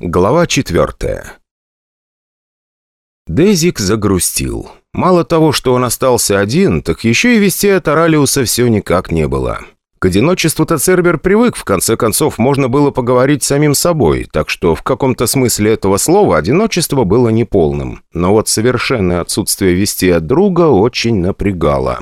Глава четвертая. Дезик загрустил. Мало того, что он остался один, так еще и вести от Аралиуса все никак не было. К одиночеству-то Цербер привык, в конце концов, можно было поговорить с самим собой, так что в каком-то смысле этого слова одиночество было неполным. Но вот совершенное отсутствие вести от друга очень напрягало.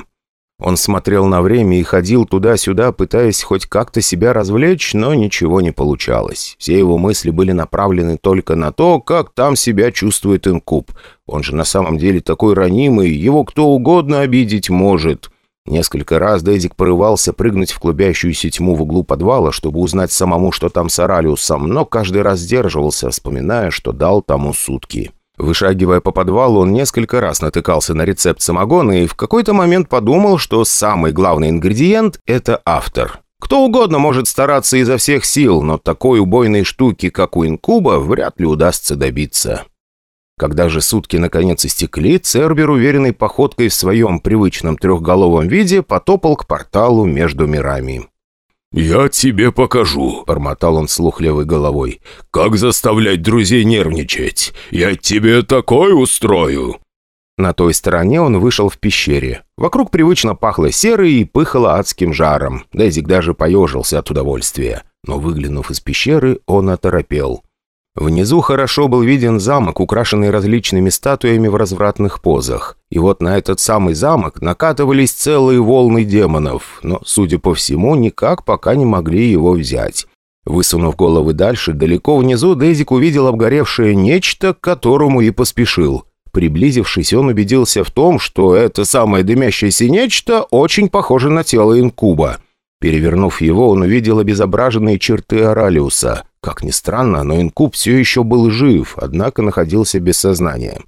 Он смотрел на время и ходил туда-сюда, пытаясь хоть как-то себя развлечь, но ничего не получалось. Все его мысли были направлены только на то, как там себя чувствует инкуб. Он же на самом деле такой ранимый, его кто угодно обидеть может. Несколько раз Дезик порывался прыгнуть в клубящуюся тьму в углу подвала, чтобы узнать самому, что там с Оралиусом, но каждый раз сдерживался, вспоминая, что дал тому сутки. Вышагивая по подвалу, он несколько раз натыкался на рецепт самогона и в какой-то момент подумал, что самый главный ингредиент – это автор. Кто угодно может стараться изо всех сил, но такой убойной штуки, как у инкуба, вряд ли удастся добиться. Когда же сутки наконец истекли, Цербер, уверенной походкой в своем привычном трехголовом виде, потопал к порталу между мирами. «Я тебе покажу», — бормотал он слухлевой головой. «Как заставлять друзей нервничать? Я тебе такой устрою!» На той стороне он вышел в пещере. Вокруг привычно пахло серой и пыхало адским жаром. Дезик даже поежился от удовольствия. Но выглянув из пещеры, он оторопел. Внизу хорошо был виден замок, украшенный различными статуями в развратных позах. И вот на этот самый замок накатывались целые волны демонов, но, судя по всему, никак пока не могли его взять. Высунув головы дальше, далеко внизу Дезик увидел обгоревшее нечто, к которому и поспешил. Приблизившись, он убедился в том, что это самое дымящееся нечто очень похоже на тело инкуба. Перевернув его, он увидел обезображенные черты Оралиуса – как ни странно, но инкуб все еще был жив, однако находился без сознания.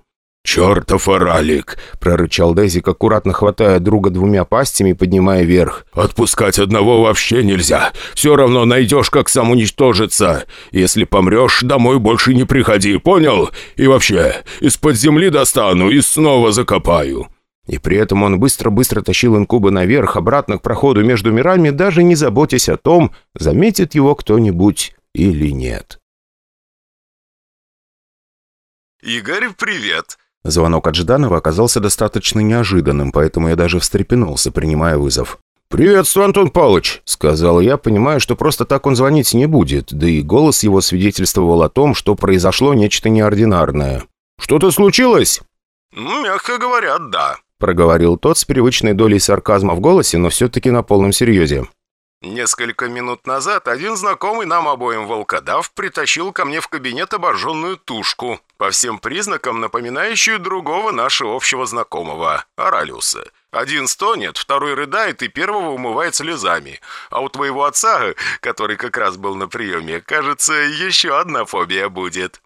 «Чертов оралик!» — прорычал Дезик, аккуратно хватая друга двумя пастями и поднимая вверх. «Отпускать одного вообще нельзя. Все равно найдешь, как сам уничтожиться. Если помрешь, домой больше не приходи, понял? И вообще, из-под земли достану и снова закопаю». И при этом он быстро-быстро тащил инкуба наверх, обратно к проходу между мирами, даже не заботясь о том, заметит его кто-нибудь или нет. «Игорь, привет!» Звонок от Жданова оказался достаточно неожиданным, поэтому я даже встрепенулся, принимая вызов. «Приветствую, Антон Павлович!» — сказал я, понимая, что просто так он звонить не будет, да и голос его свидетельствовал о том, что произошло нечто неординарное. «Что-то случилось?» «Ну, мягко говоря, да», — проговорил тот с привычной долей сарказма в голосе, но все-таки на полном серьезе. Несколько минут назад один знакомый нам обоим волкодав притащил ко мне в кабинет обожженную тушку, по всем признакам напоминающую другого нашего общего знакомого, Оралиуса. Один стонет, второй рыдает и первого умывает слезами. А у твоего отца, который как раз был на приеме, кажется, еще одна фобия будет.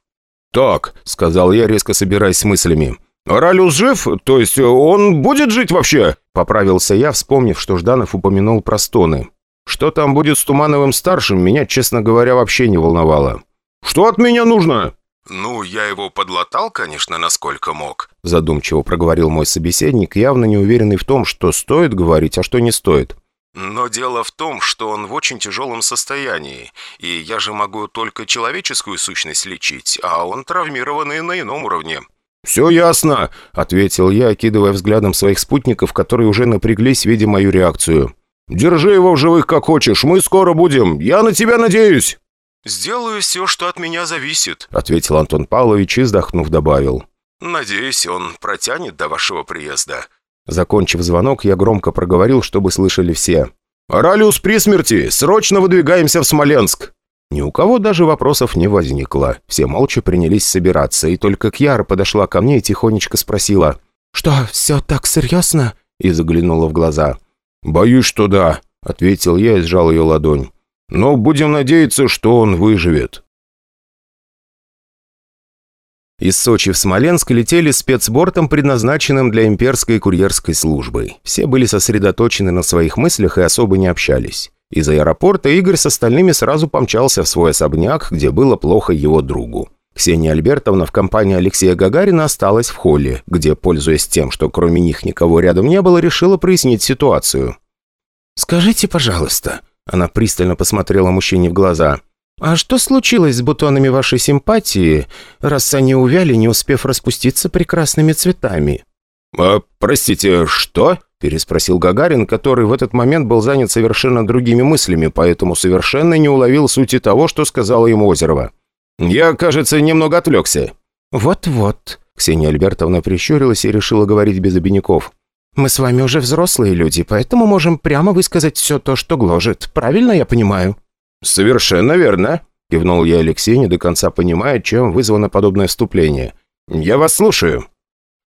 «Так», — сказал я, резко собираясь с мыслями. «Оралиус жив? То есть он будет жить вообще?» Поправился я, вспомнив, что Жданов упомянул про стоны. Что там будет с Тумановым-старшим, меня, честно говоря, вообще не волновало. «Что от меня нужно?» «Ну, я его подлатал, конечно, насколько мог», задумчиво проговорил мой собеседник, явно не уверенный в том, что стоит говорить, а что не стоит. «Но дело в том, что он в очень тяжелом состоянии, и я же могу только человеческую сущность лечить, а он травмированный на ином уровне». «Все ясно», — ответил я, окидывая взглядом своих спутников, которые уже напряглись, видя мою реакцию. Держи его в живых как хочешь, мы скоро будем. Я на тебя надеюсь». «Сделаю все, что от меня зависит», — ответил Антон Павлович и, вздохнув, добавил. «Надеюсь, он протянет до вашего приезда». Закончив звонок, я громко проговорил, чтобы слышали все. «Оралиус при смерти! Срочно выдвигаемся в Смоленск!» Ни у кого даже вопросов не возникло. Все молча принялись собираться, и только Кьяра подошла ко мне и тихонечко спросила. «Что, все так серьезно?» и заглянула в глаза. «Боюсь, что да», — ответил я и сжал ее ладонь. «Но будем надеяться, что он выживет». Из Сочи в Смоленск летели спецбортом, предназначенным для имперской курьерской службы. Все были сосредоточены на своих мыслях и особо не общались. Из аэропорта Игорь с остальными сразу помчался в свой особняк, где было плохо его другу. Ксения Альбертовна в компании Алексея Гагарина осталась в холле, где, пользуясь тем, что кроме них никого рядом не было, решила прояснить ситуацию. «Скажите, пожалуйста», — она пристально посмотрела мужчине в глаза, «А что случилось с бутонами вашей симпатии, раз они увяли, не успев распуститься прекрасными цветами?» «А, простите, что?» – переспросил Гагарин, который в этот момент был занят совершенно другими мыслями, поэтому совершенно не уловил сути того, что сказала ему Озерова. «Я, кажется, немного отвлекся». «Вот-вот», – Ксения Альбертовна прищурилась и решила говорить без обиняков. «Мы с вами уже взрослые люди, поэтому можем прямо высказать все то, что гложет. Правильно я понимаю?» «Совершенно верно», – кивнул я Алексей, не до конца понимая, чем вызвано подобное вступление. «Я вас слушаю».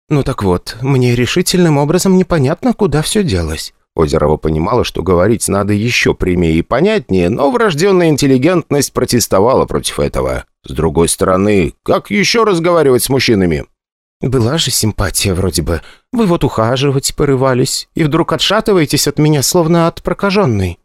«Ну так вот, мне решительным образом непонятно, куда все делось». Озерова понимала, что говорить надо еще прямее и понятнее, но врожденная интеллигентность протестовала против этого. С другой стороны, как еще разговаривать с мужчинами? «Была же симпатия вроде бы. Вы вот ухаживать порывались, и вдруг отшатываетесь от меня, словно от прокаженной».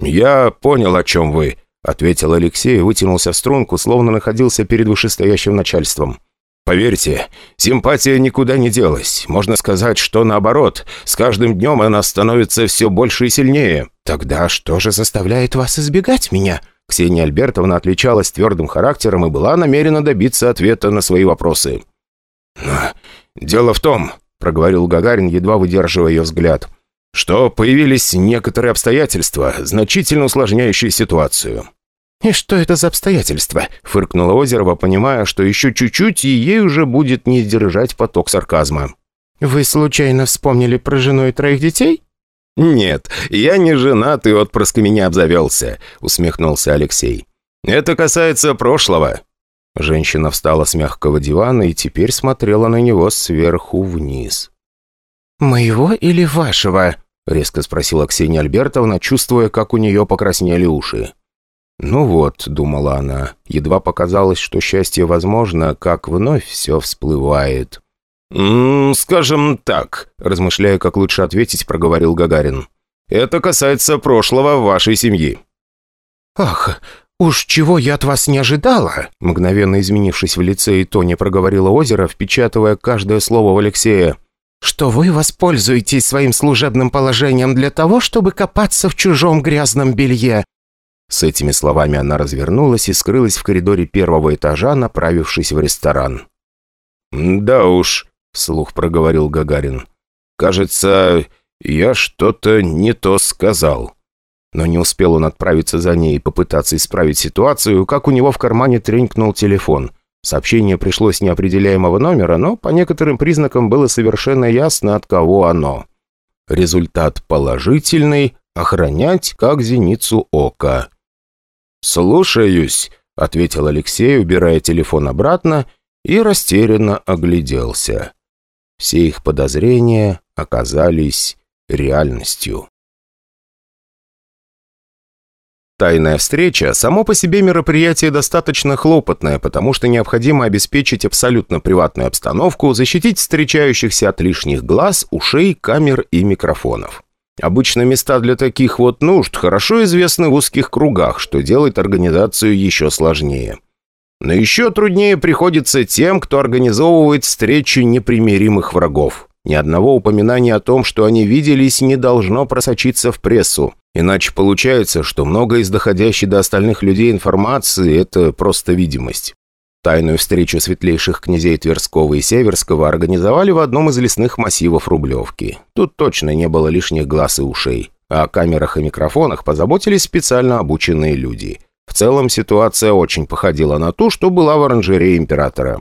«Я понял, о чем вы», — ответил Алексей и вытянулся в струнку, словно находился перед вышестоящим начальством. Поверьте, симпатия никуда не делась. Можно сказать, что наоборот, с каждым днем она становится все больше и сильнее. Тогда что же заставляет вас избегать меня? Ксения Альбертовна отличалась твердым характером и была намерена добиться ответа на свои вопросы. «Дело в том», — проговорил Гагарин, едва выдерживая ее взгляд, «что появились некоторые обстоятельства, значительно усложняющие ситуацию. «И что это за обстоятельства?» — фыркнула Озерова, понимая, что еще чуть-чуть, и ей уже будет не сдержать поток сарказма. «Вы случайно вспомнили про жену и троих детей?» «Нет, я не женат и отпрыск меня обзавелся», — усмехнулся Алексей. «Это касается прошлого». Женщина встала с мягкого дивана и теперь смотрела на него сверху вниз. «Моего или вашего?» — резко спросила Ксения Альбертовна, чувствуя, как у нее покраснели уши. «Ну вот», — думала она, — едва показалось, что счастье возможно, как вновь все всплывает. «М -м, «Скажем так», — размышляя, как лучше ответить, проговорил Гагарин. «Это касается прошлого вашей семьи». «Ах, уж чего я от вас не ожидала!» Мгновенно изменившись в лице и тоне, проговорила озеро, впечатывая каждое слово в Алексея. «Что вы воспользуетесь своим служебным положением для того, чтобы копаться в чужом грязном белье. С этими словами она развернулась и скрылась в коридоре первого этажа, направившись в ресторан. «Да уж», — вслух проговорил Гагарин. «Кажется, я что-то не то сказал». Но не успел он отправиться за ней и попытаться исправить ситуацию, как у него в кармане тренькнул телефон. Сообщение пришло с неопределяемого номера, но по некоторым признакам было совершенно ясно, от кого оно. Результат положительный, охранять как зеницу ока. «Слушаюсь», — ответил Алексей, убирая телефон обратно, и растерянно огляделся. Все их подозрения оказались реальностью. Тайная встреча – само по себе мероприятие достаточно хлопотное, потому что необходимо обеспечить абсолютно приватную обстановку, защитить встречающихся от лишних глаз, ушей, камер и микрофонов. Обычно места для таких вот нужд хорошо известны в узких кругах, что делает организацию еще сложнее. Но еще труднее приходится тем, кто организовывает встречи непримиримых врагов. Ни одного упоминания о том, что они виделись, не должно просочиться в прессу. Иначе получается, что много из доходящей до остальных людей информации – это просто видимость. Тайную встречу светлейших князей Тверского и Северского организовали в одном из лесных массивов Рублевки. Тут точно не было лишних глаз и ушей. А о камерах и микрофонах позаботились специально обученные люди. В целом ситуация очень походила на ту, что была в оранжерее императора.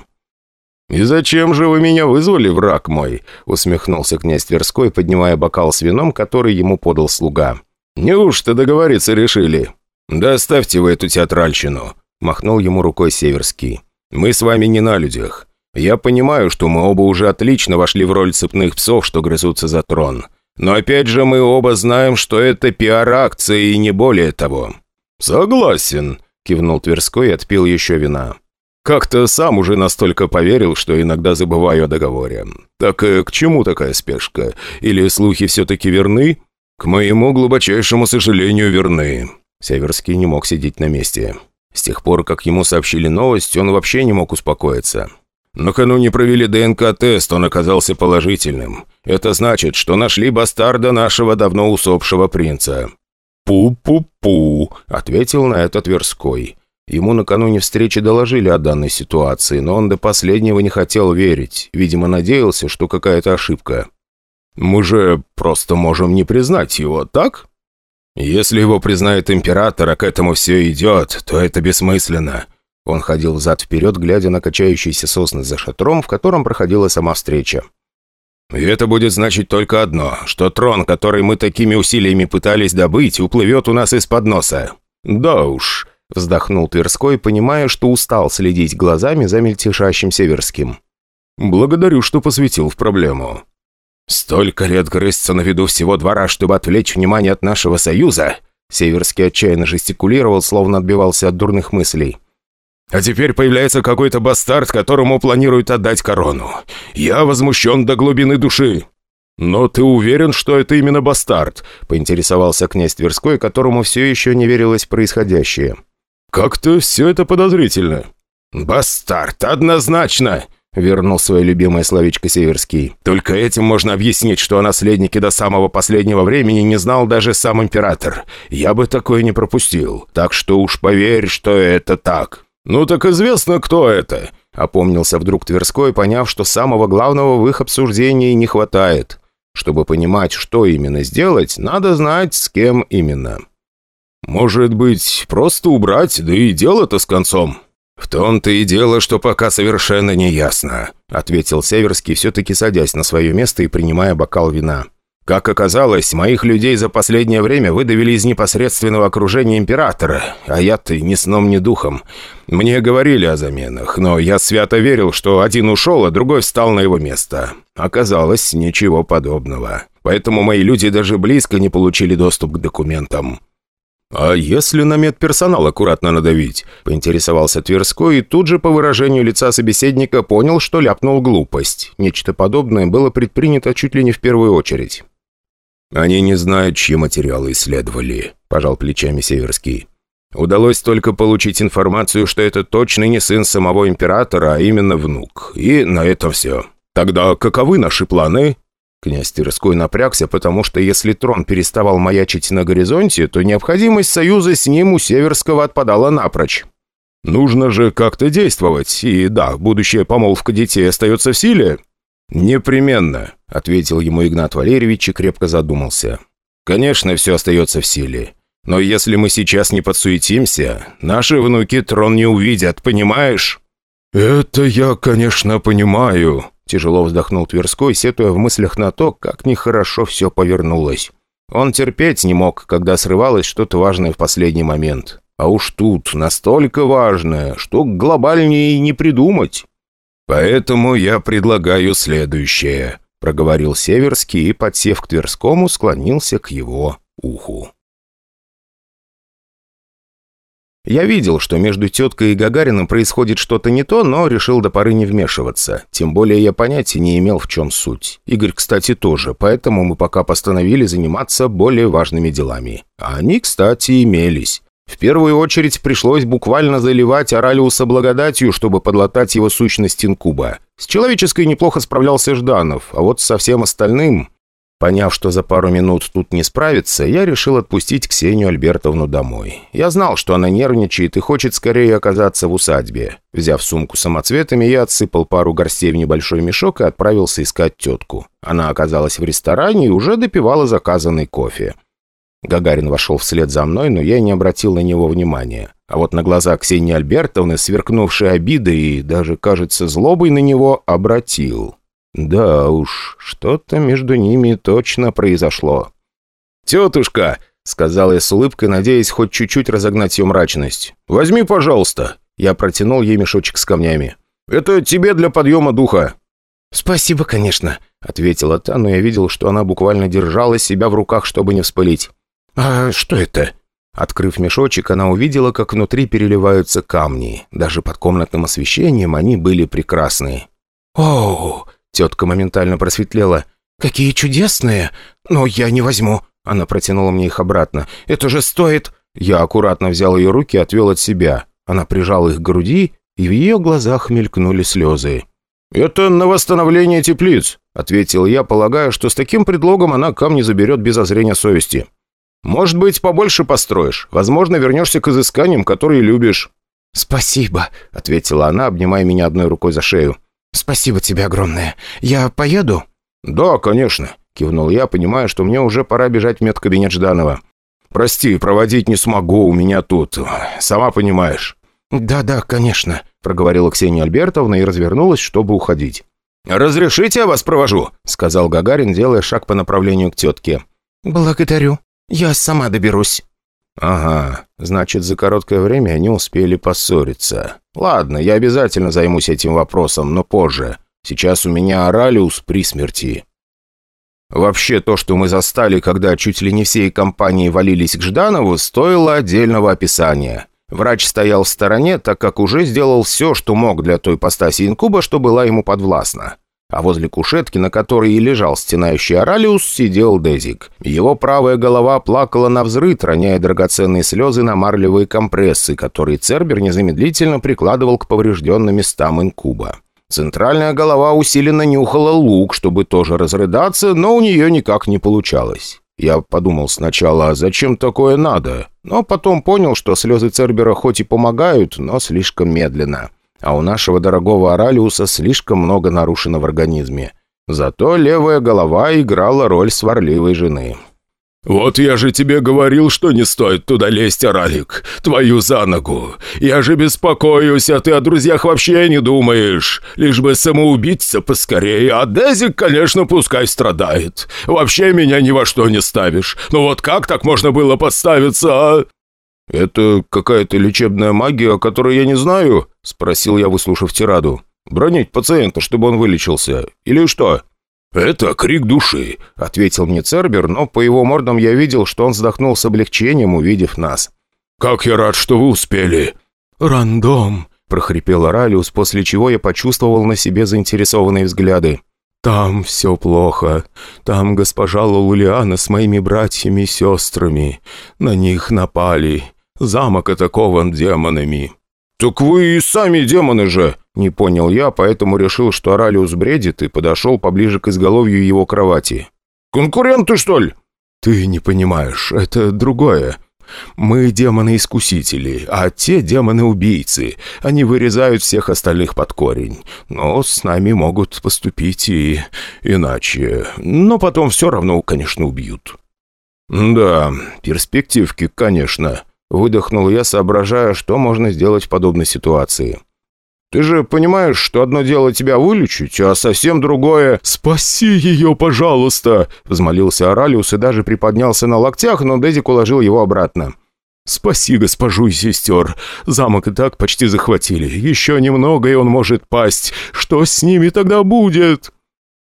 «И зачем же вы меня вызвали, враг мой?» — усмехнулся князь Тверской, поднимая бокал с вином, который ему подал слуга. «Неужто договориться решили?» «Доставьте вы эту театральщину», — махнул ему рукой Северский. Мы с вами не на людях. Я понимаю, что мы оба уже отлично вошли в роль цепных псов, что грызутся за трон. Но опять же мы оба знаем, что это пиар-акция и не более того». «Согласен», – кивнул Тверской и отпил еще вина. «Как-то сам уже настолько поверил, что иногда забываю о договоре. Так э, к чему такая спешка? Или слухи все-таки верны?» «К моему глубочайшему сожалению, верны». Северский не мог сидеть на месте. С тех пор, как ему сообщили новость, он вообще не мог успокоиться. Накануне провели ДНК-тест, он оказался положительным. Это значит, что нашли бастарда нашего давно усопшего принца. «Пу-пу-пу», — ответил на это Тверской. Ему накануне встречи доложили о данной ситуации, но он до последнего не хотел верить. Видимо, надеялся, что какая-то ошибка. «Мы же просто можем не признать его, так?» «Если его признает император, а к этому все идет, то это бессмысленно». Он ходил взад-вперед, глядя на качающиеся сосны за шатром, в котором проходила сама встреча. И это будет значить только одно, что трон, который мы такими усилиями пытались добыть, уплывет у нас из-под носа. Да уж, вздохнул Тверской, понимая, что устал следить глазами за мельтешащим Северским. Благодарю, что посвятил в проблему. Столько лет грызться на виду всего двора, чтобы отвлечь внимание от нашего союза. Северский отчаянно жестикулировал, словно отбивался от дурных мыслей. А теперь появляется какой-то бастард, которому планируют отдать корону. Я возмущен до глубины души». «Но ты уверен, что это именно бастард?» – поинтересовался князь Тверской, которому все еще не верилось происходящее. «Как-то все это подозрительно». «Бастард, однозначно!» – вернул свое любимое словечко Северский. «Только этим можно объяснить, что о наследнике до самого последнего времени не знал даже сам император. Я бы такое не пропустил. Так что уж поверь, что это так». «Ну так известно, кто это», — опомнился вдруг Тверской, поняв, что самого главного в их обсуждении не хватает. Чтобы понимать, что именно сделать, надо знать, с кем именно. «Может быть, просто убрать, да и дело-то с концом?» «В том-то и дело, что пока совершенно не ясно», — ответил Северский, все-таки садясь на свое место и принимая бокал вина. Как оказалось, моих людей за последнее время выдавили из непосредственного окружения императора, а я-то ни сном, ни духом. Мне говорили о заменах, но я свято верил, что один ушел, а другой встал на его место. Оказалось, ничего подобного. Поэтому мои люди даже близко не получили доступ к документам. «А если на медперсонал аккуратно надавить?» – поинтересовался Тверской и тут же по выражению лица собеседника понял, что ляпнул глупость. Нечто подобное было предпринято чуть ли не в первую очередь. «Они не знают, чьи материалы исследовали», – пожал плечами Северский. «Удалось только получить информацию, что это точно не сын самого императора, а именно внук. И на это все. Тогда каковы наши планы?» Князь Тверской напрягся, потому что если трон переставал маячить на горизонте, то необходимость союза с ним у Северского отпадала напрочь. «Нужно же как-то действовать, и да, будущая помолвка детей остается в силе?» «Непременно», — ответил ему Игнат Валерьевич и крепко задумался. «Конечно, все остается в силе. Но если мы сейчас не подсуетимся, наши внуки трон не увидят, понимаешь?» «Это я, конечно, понимаю», — тяжело вздохнул Тверской, сетуя в мыслях на то, как нехорошо все повернулось. Он терпеть не мог, когда срывалось что-то важное в последний момент. А уж тут настолько важное, что глобальнее не придумать. «Поэтому я предлагаю следующее», — проговорил Северский и, подсев к Тверскому, склонился к его уху. Я видел, что между теткой и Гагарином происходит что-то не то, но решил до поры не вмешиваться. Тем более я понятия не имел, в чем суть. Игорь, кстати, тоже, поэтому мы пока постановили заниматься более важными делами. А они, кстати, имелись. В первую очередь пришлось буквально заливать Оралиуса благодатью, чтобы подлатать его сущность инкуба. С человеческой неплохо справлялся Жданов, а вот со всем остальным... Поняв, что за пару минут тут не справится, я решил отпустить Ксению Альбертовну домой. Я знал, что она нервничает и хочет скорее оказаться в усадьбе. Взяв сумку самоцветами, я отсыпал пару горстей в небольшой мешок и отправился искать тетку. Она оказалась в ресторане и уже допивала заказанный кофе. Гагарин вошел вслед за мной, но я не обратил на него внимания. А вот на глаза Ксении Альбертовны, сверкнувшей обидой и даже, кажется, злобой на него, обратил. Да уж, что-то между ними точно произошло. «Тетушка!» — сказал я с улыбкой, надеясь хоть чуть-чуть разогнать ее мрачность. «Возьми, пожалуйста!» Я протянул ей мешочек с камнями. «Это тебе для подъема духа!» «Спасибо, конечно», — ответила та, но я видел, что она буквально держала себя в руках, чтобы не вспылить. «А что это?» Открыв мешочек, она увидела, как внутри переливаются камни. Даже под комнатным освещением они были прекрасные. «Оу!» Тетка моментально просветлела. «Какие чудесные! Но я не возьму!» Она протянула мне их обратно. «Это же стоит...» Я аккуратно взял ее руки и отвел от себя. Она прижала их к груди, и в ее глазах мелькнули слезы. «Это на восстановление теплиц», — ответил я, полагая, что с таким предлогом она камни заберет без озрения совести. Может быть, побольше построишь. Возможно, вернешься к изысканиям, которые любишь». «Спасибо», — ответила она, обнимая меня одной рукой за шею. «Спасибо тебе огромное. Я поеду?» «Да, конечно», — кивнул я, понимая, что мне уже пора бежать в медкабинет Жданова. «Прости, проводить не смогу, у меня тут... Сама понимаешь». «Да-да, конечно», — проговорила Ксения Альбертовна и развернулась, чтобы уходить. «Разрешите я вас провожу?» — сказал Гагарин, делая шаг по направлению к тетке. «Благодарю. Я сама доберусь». «Ага, значит, за короткое время они успели поссориться. Ладно, я обязательно займусь этим вопросом, но позже. Сейчас у меня Оралиус при смерти». Вообще, то, что мы застали, когда чуть ли не всей компании валились к Жданову, стоило отдельного описания. Врач стоял в стороне, так как уже сделал все, что мог для той постаси инкуба, что была ему подвластна. А возле кушетки, на которой и лежал стенающий Оралиус, сидел Дезик. Его правая голова плакала на взрыв, роняя драгоценные слезы на марлевые компрессы, которые Цербер незамедлительно прикладывал к поврежденным местам инкуба. Центральная голова усиленно нюхала лук, чтобы тоже разрыдаться, но у нее никак не получалось. Я подумал сначала, а зачем такое надо? Но потом понял, что слезы Цербера хоть и помогают, но слишком медленно. А у нашего дорогого Оралиуса слишком много нарушено в организме. Зато левая голова играла роль сварливой жены. «Вот я же тебе говорил, что не стоит туда лезть, Оралик. Твою за ногу. Я же беспокоюсь, а ты о друзьях вообще не думаешь. Лишь бы самоубиться поскорее, а Дезик, конечно, пускай страдает. Вообще меня ни во что не ставишь. Ну вот как так можно было подставиться, а?» «Это какая-то лечебная магия, о которой я не знаю?» – спросил я, выслушав тираду. «Бронить пациента, чтобы он вылечился. Или что?» «Это крик души», — ответил мне Цербер, но по его мордам я видел, что он вздохнул с облегчением, увидев нас. «Как я рад, что вы успели!» «Рандом!» — прохрипел Оралиус, после чего я почувствовал на себе заинтересованные взгляды. «Там все плохо. Там госпожа Лулиана с моими братьями и сестрами. На них напали. Замок атакован демонами». «Так вы и сами демоны же!» Не понял я, поэтому решил, что Оралиус бредит, и подошел поближе к изголовью его кровати. «Конкуренты, что ли?» «Ты не понимаешь, это другое. Мы демоны-искусители, а те демоны-убийцы. Они вырезают всех остальных под корень. Но с нами могут поступить и иначе. Но потом все равно, конечно, убьют». «Да, перспективки, конечно», — выдохнул я, соображая, что можно сделать в подобной ситуации. Ты же понимаешь, что одно дело тебя вылечить, а совсем другое... «Спаси ее, пожалуйста!» — взмолился Оралиус и даже приподнялся на локтях, но Дезик уложил его обратно. «Спаси госпожу и сестер. Замок и так почти захватили. Еще немного, и он может пасть. Что с ними тогда будет?»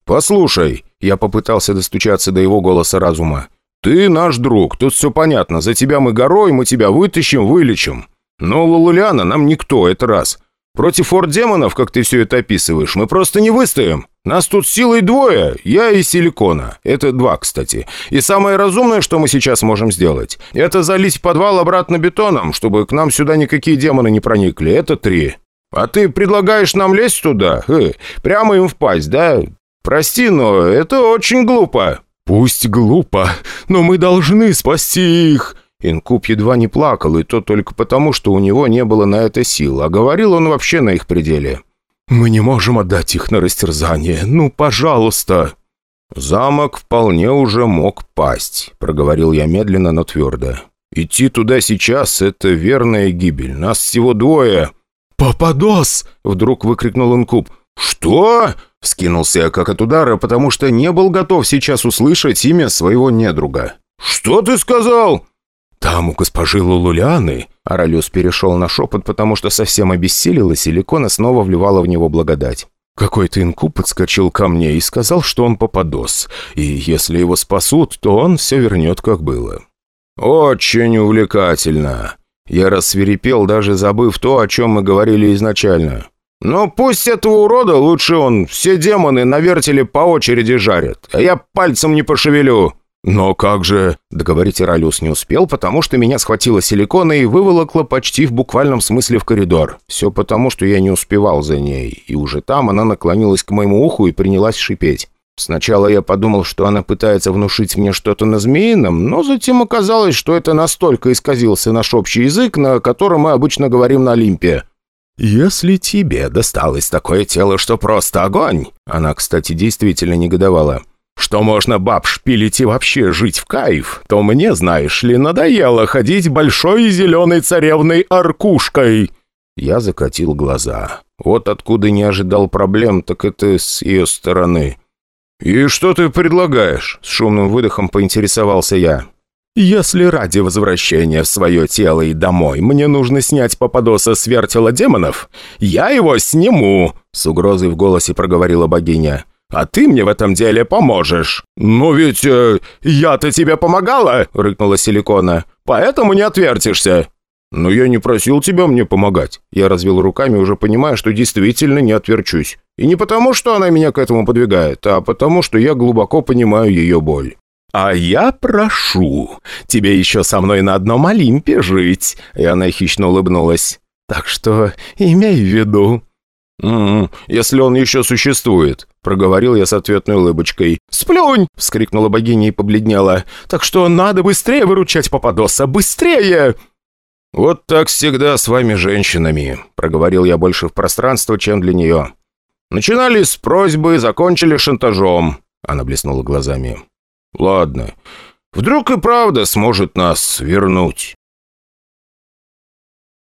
«Послушай», — я попытался достучаться до его голоса разума. «Ты наш друг, тут все понятно. За тебя мы горой, мы тебя вытащим, вылечим. Но Лулуляна нам никто, это раз. Против орд-демонов, как ты все это описываешь, мы просто не выстоим. Нас тут силой двое, я и Силикона. Это два, кстати. И самое разумное, что мы сейчас можем сделать, это залить подвал обратно бетоном, чтобы к нам сюда никакие демоны не проникли. Это три. А ты предлагаешь нам лезть туда? Э, прямо им впасть, да? Прости, но это очень глупо». «Пусть глупо, но мы должны спасти их!» Инкуб едва не плакал, и то только потому, что у него не было на это сил, а говорил он вообще на их пределе. «Мы не можем отдать их на растерзание. Ну, пожалуйста!» «Замок вполне уже мог пасть», — проговорил я медленно, но твердо. «Идти туда сейчас — это верная гибель. Нас всего двое». «Пападос!» — вдруг выкрикнул Инкуб. «Что?» — вскинулся я как от удара, потому что не был готов сейчас услышать имя своего недруга. «Что ты сказал?» «Там у госпожи Лулуляны...» Аралюс перешел на шепот, потому что совсем обессилилась, и Ликона снова вливала в него благодать. Какой-то инкуб подскочил ко мне и сказал, что он попадос, и если его спасут, то он все вернет, как было. «Очень увлекательно!» Я рассверепел, даже забыв то, о чем мы говорили изначально. «Но пусть этого урода лучше он все демоны на вертеле по очереди жарят, а я пальцем не пошевелю!» «Но как же...» Договорить Иралиус не успел, потому что меня схватила силикона и выволокла почти в буквальном смысле в коридор. Все потому, что я не успевал за ней, и уже там она наклонилась к моему уху и принялась шипеть. Сначала я подумал, что она пытается внушить мне что-то на змеином, но затем оказалось, что это настолько исказился наш общий язык, на котором мы обычно говорим на Олимпе. «Если тебе досталось такое тело, что просто огонь...» Она, кстати, действительно негодовала. «Что можно баб шпилить и вообще жить в кайф, то мне, знаешь ли, надоело ходить большой зеленой царевной аркушкой!» Я закатил глаза. Вот откуда не ожидал проблем, так это с ее стороны. «И что ты предлагаешь?» – с шумным выдохом поинтересовался я. «Если ради возвращения в свое тело и домой мне нужно снять Пападоса с вертела демонов, я его сниму!» – с угрозой в голосе проговорила богиня. «А ты мне в этом деле поможешь!» «Но ведь э, я-то тебе помогала!» – рыкнула Силикона. «Поэтому не отвертишься!» «Но я не просил тебя мне помогать». Я развел руками, уже понимая, что действительно не отверчусь. И не потому, что она меня к этому подвигает, а потому, что я глубоко понимаю ее боль. «А я прошу, тебе еще со мной на одном Олимпе жить!» И она хищно улыбнулась. «Так что имей в виду». «М «М-м, -м, «Если он еще существует», — проговорил я с ответной улыбочкой. «Сплюнь!» — вскрикнула богиня и побледнела. «Так что надо быстрее выручать Пападоса! Быстрее!» «Вот так всегда с вами, женщинами», — проговорил я больше в пространство, чем для нее. «Начинали с просьбы, закончили шантажом», — она блеснула глазами. «Ладно, вдруг и правда сможет нас вернуть».